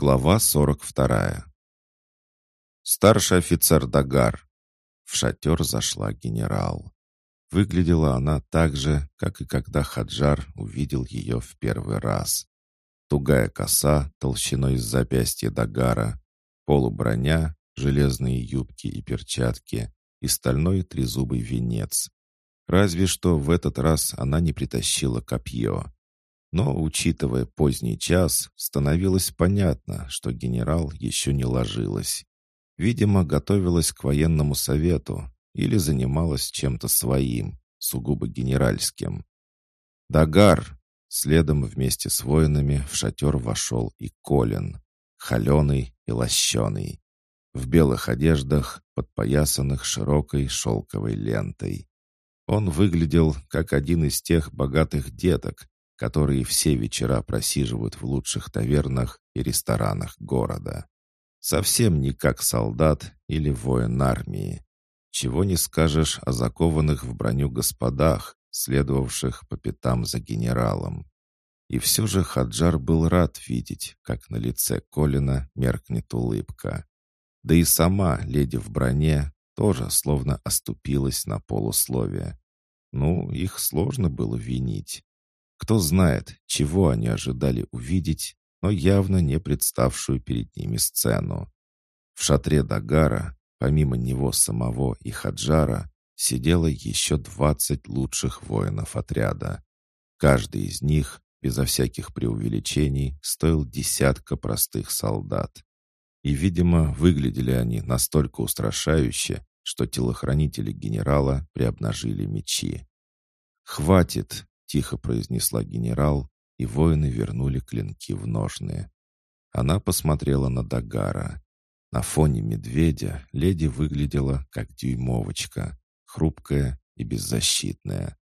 Глава 42. Старший офицер Дагар. В шатер зашла генерал. Выглядела она так же, как и когда Хаджар увидел ее в первый раз. Тугая коса толщиной с запястья Дагара, полуброня, железные юбки и перчатки и стальной трезубый венец. Разве что в этот раз она не притащила копье. Но, учитывая поздний час, становилось понятно, что генерал еще не ложилась. Видимо, готовилась к военному совету или занималась чем-то своим, сугубо генеральским. «Дагар!» Следом вместе с воинами в шатер вошел и Колин, холеный и лощеный, в белых одеждах, подпоясанных широкой шелковой лентой. Он выглядел как один из тех богатых деток, которые все вечера просиживают в лучших тавернах и ресторанах города. Совсем не как солдат или воин армии. Чего не скажешь о закованных в броню господах, следовавших по пятам за генералом. И все же Хаджар был рад видеть, как на лице Колина меркнет улыбка. Да и сама леди в броне тоже словно оступилась на полусловие. Ну, их сложно было винить. Кто знает, чего они ожидали увидеть, но явно не представшую перед ними сцену. В шатре Дагара, помимо него самого и Хаджара, сидело еще двадцать лучших воинов отряда. Каждый из них, безо всяких преувеличений, стоил десятка простых солдат. И, видимо, выглядели они настолько устрашающе, что телохранители генерала приобнажили мечи. «Хватит!» Тихо произнесла генерал, и воины вернули клинки в ножные. Она посмотрела на Дагара. На фоне медведя леди выглядела как дюймовочка, хрупкая и беззащитная.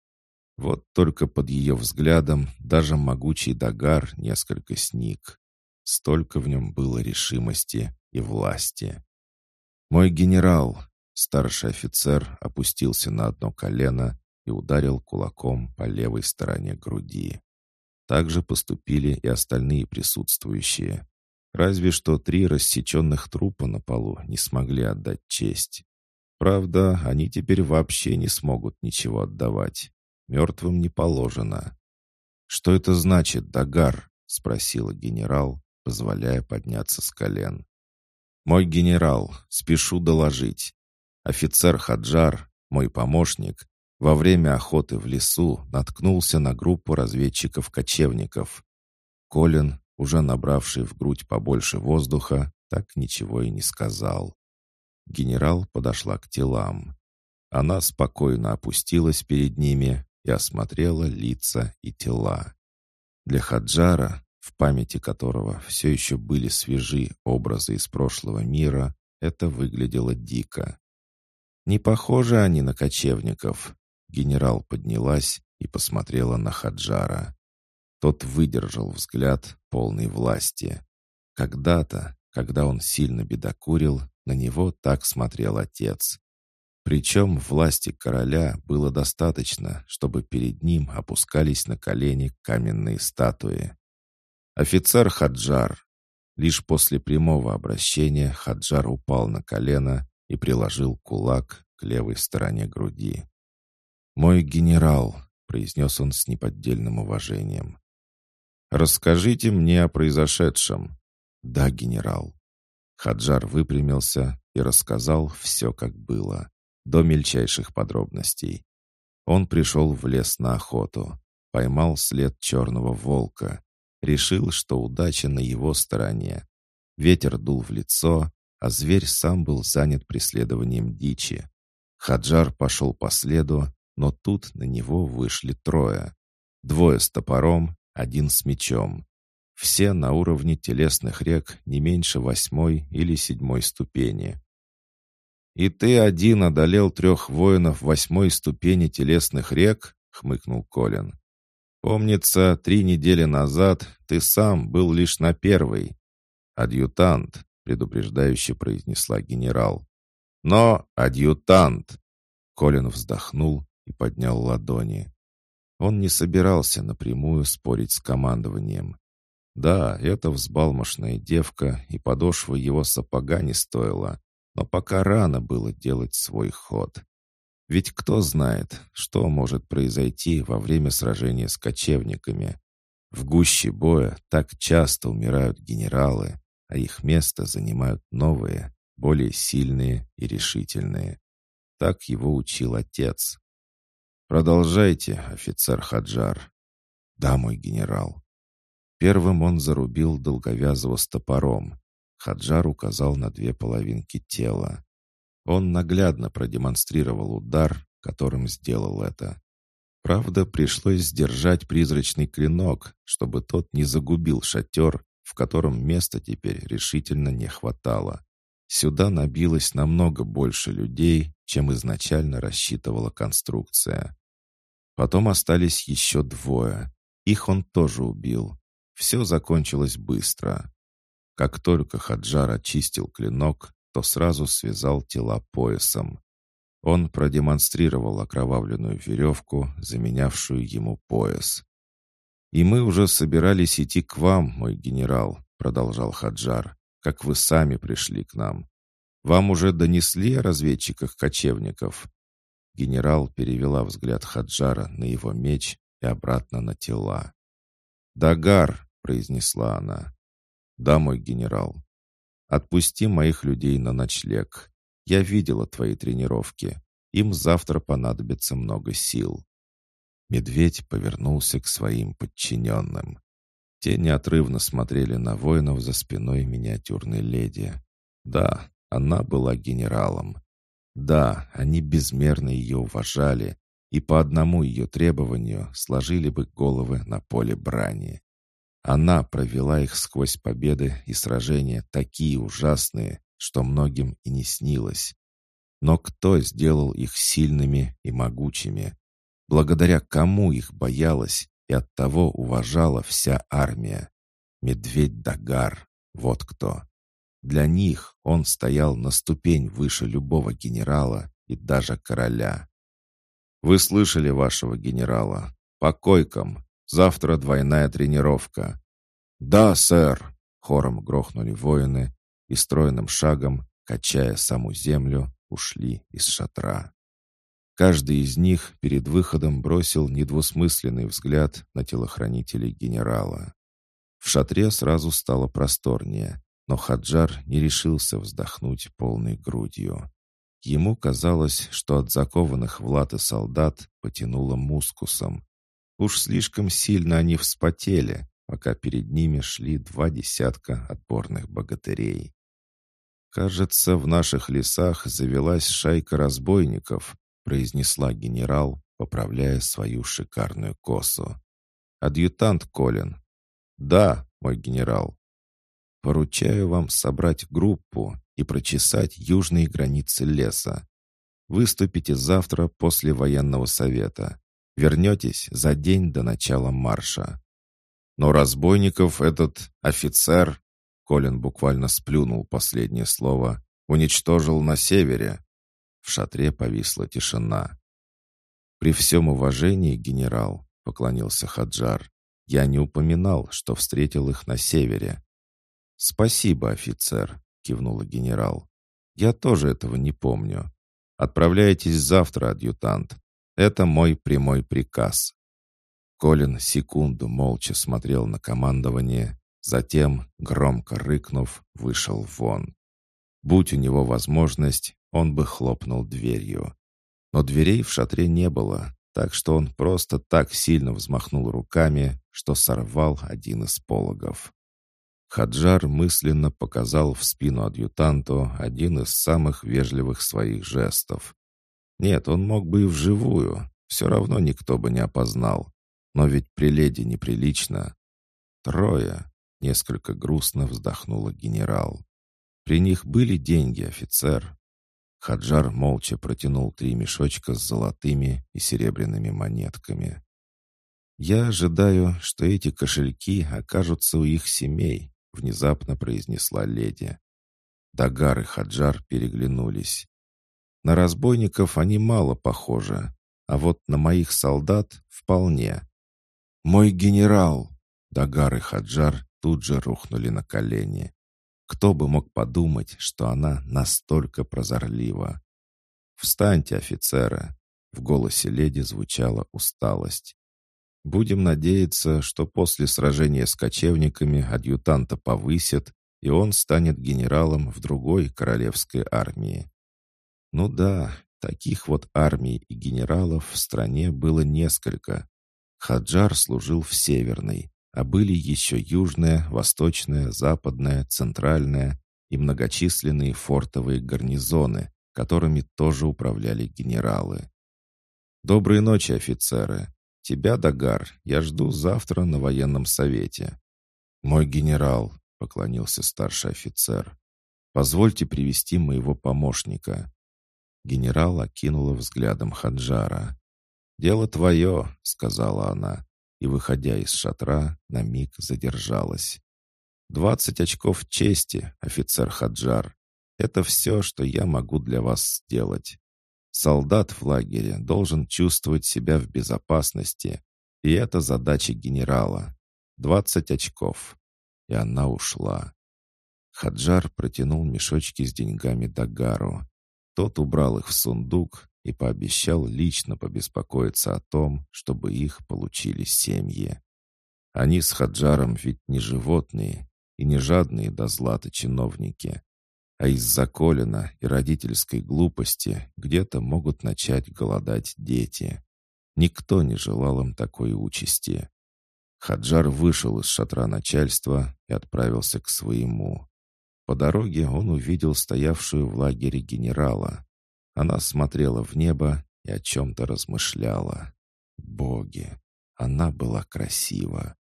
Вот только под ее взглядом даже могучий Дагар несколько сник. Столько в нем было решимости и власти. «Мой генерал!» Старший офицер опустился на одно колено и ударил кулаком по левой стороне груди. Так же поступили и остальные присутствующие. Разве что три рассеченных трупа на полу не смогли отдать честь. Правда, они теперь вообще не смогут ничего отдавать. Мертвым не положено. «Что это значит, Дагар?» — спросила генерал, позволяя подняться с колен. «Мой генерал, спешу доложить. Офицер Хаджар, мой помощник, во время охоты в лесу наткнулся на группу разведчиков-кочевников. Колин, уже набравший в грудь побольше воздуха, так ничего и не сказал. Генерал подошла к телам. Она спокойно опустилась перед ними и осмотрела лица и тела. Для Хаджара, в памяти которого все еще были свежи образы из прошлого мира, это выглядело дико. Не похожи они на кочевников, Генерал поднялась и посмотрела на Хаджара. Тот выдержал взгляд полной власти. Когда-то, когда он сильно бедокурил, на него так смотрел отец. Причем власти короля было достаточно, чтобы перед ним опускались на колени каменные статуи. Офицер Хаджар. Лишь после прямого обращения Хаджар упал на колено и приложил кулак к левой стороне груди. «Мой генерал», — произнес он с неподдельным уважением. «Расскажите мне о произошедшем». «Да, генерал». Хаджар выпрямился и рассказал все, как было, до мельчайших подробностей. Он пришел в лес на охоту, поймал след черного волка, решил, что удача на его стороне. Ветер дул в лицо, а зверь сам был занят преследованием дичи. Хаджар пошел по следу но тут на него вышли трое. Двое с топором, один с мечом. Все на уровне телесных рек не меньше восьмой или седьмой ступени. «И ты один одолел трех воинов восьмой ступени телесных рек?» — хмыкнул Колин. «Помнится, три недели назад ты сам был лишь на первой. Адъютант», — предупреждающе произнесла генерал. «Но адъютант!» Колин вздохнул и поднял ладони. Он не собирался напрямую спорить с командованием. Да, эта взбалмошная девка и подошва его сапога не стоила, но пока рано было делать свой ход. Ведь кто знает, что может произойти во время сражения с кочевниками. В гуще боя так часто умирают генералы, а их место занимают новые, более сильные и решительные. Так его учил отец. «Продолжайте, офицер Хаджар». «Да, мой генерал». Первым он зарубил долговязого с топором. Хаджар указал на две половинки тела. Он наглядно продемонстрировал удар, которым сделал это. Правда, пришлось сдержать призрачный клинок, чтобы тот не загубил шатер, в котором места теперь решительно не хватало. Сюда набилось намного больше людей, чем изначально рассчитывала конструкция. Потом остались еще двое. Их он тоже убил. Все закончилось быстро. Как только Хаджар очистил клинок, то сразу связал тела поясом. Он продемонстрировал окровавленную веревку, заменявшую ему пояс. «И мы уже собирались идти к вам, мой генерал», — продолжал Хаджар, «как вы сами пришли к нам. Вам уже донесли о разведчиках-кочевников?» Генерал перевела взгляд Хаджара на его меч и обратно на тела. «Дагар», — произнесла она. «Да, мой генерал. Отпусти моих людей на ночлег. Я видела твои тренировки. Им завтра понадобится много сил». Медведь повернулся к своим подчиненным. Те неотрывно смотрели на воинов за спиной миниатюрной леди. Да, она была генералом. Да, они безмерно ее уважали и по одному ее требованию сложили бы головы на поле брани. Она провела их сквозь победы и сражения такие ужасные, что многим и не снилось. Но кто сделал их сильными и могучими? Благодаря кому их боялась и оттого уважала вся армия? Медведь Дагар, вот кто. Для них он стоял на ступень выше любого генерала и даже короля. «Вы слышали вашего генерала? По койкам. Завтра двойная тренировка». «Да, сэр!» — хором грохнули воины и стройным шагом, качая саму землю, ушли из шатра. Каждый из них перед выходом бросил недвусмысленный взгляд на телохранителей генерала. В шатре сразу стало просторнее. Но Хаджар не решился вздохнуть полной грудью. Ему казалось, что от закованных в латы солдат потянуло мускусом. Уж слишком сильно они вспотели, пока перед ними шли два десятка отборных богатырей. «Кажется, в наших лесах завелась шайка разбойников», произнесла генерал, поправляя свою шикарную косу. «Адъютант Колин». «Да, мой генерал», Поручаю вам собрать группу и прочесать южные границы леса. Выступите завтра после военного совета. Вернетесь за день до начала марша. Но разбойников этот офицер, Колин буквально сплюнул последнее слово, уничтожил на севере. В шатре повисла тишина. «При всем уважении, генерал», — поклонился Хаджар, «я не упоминал, что встретил их на севере. «Спасибо, офицер», — кивнула генерал. «Я тоже этого не помню. Отправляйтесь завтра, адъютант. Это мой прямой приказ». Колин секунду молча смотрел на командование, затем, громко рыкнув, вышел вон. Будь у него возможность, он бы хлопнул дверью. Но дверей в шатре не было, так что он просто так сильно взмахнул руками, что сорвал один из пологов. Хаджар мысленно показал в спину адъютанту один из самых вежливых своих жестов. Нет, он мог бы и вживую, все равно никто бы не опознал. Но ведь при леди неприлично. Трое, несколько грустно вздохнула генерал. При них были деньги, офицер. Хаджар молча протянул три мешочка с золотыми и серебряными монетками. «Я ожидаю, что эти кошельки окажутся у их семей», внезапно произнесла леди. Дагар и Хаджар переглянулись. На разбойников они мало похожи, а вот на моих солдат вполне. «Мой генерал!» Дагар и Хаджар тут же рухнули на колени. Кто бы мог подумать, что она настолько прозорлива? «Встаньте, офицеры!» В голосе леди звучала усталость. «Будем надеяться, что после сражения с кочевниками адъютанта повысят, и он станет генералом в другой королевской армии. Ну да, таких вот армий и генералов в стране было несколько. Хаджар служил в Северной, а были еще Южная, Восточная, Западная, Центральная и многочисленные фортовые гарнизоны, которыми тоже управляли генералы. «Доброй ночи, офицеры! Тебя, Дагар, я жду завтра на военном совете». «Мой генерал», — поклонился старший офицер, — «позвольте привести моего помощника». Генерал окинула взглядом Хаджара. «Дело твое», — сказала она, и, выходя из шатра, на миг задержалась. «Двадцать очков чести, офицер Хаджар. Это все, что я могу для вас сделать. Солдат в лагере должен чувствовать себя в безопасности, и это задача генерала. Двадцать очков». И она ушла. Хаджар протянул мешочки с деньгами Дагару. Тот убрал их в сундук и пообещал лично побеспокоиться о том, чтобы их получили семьи. Они с Хаджаром ведь не животные и не жадные до злата чиновники, а из-за Колина и родительской глупости где-то могут начать голодать дети. Никто не желал им такой участи. Хаджар вышел из шатра начальства и отправился к своему. По дороге он увидел стоявшую в лагере генерала, она смотрела в небо и о чем-то размышляла. Боги! Она была красива.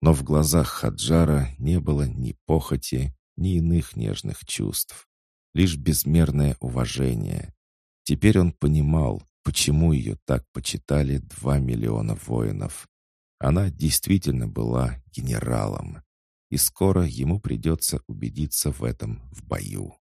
Но в глазах Хаджара не было ни похоти, ни иных нежных чувств. Лишь безмерное уважение. Теперь он понимал, почему ее так почитали два миллиона воинов. Она действительно была генералом. И скоро ему придется убедиться в этом в бою.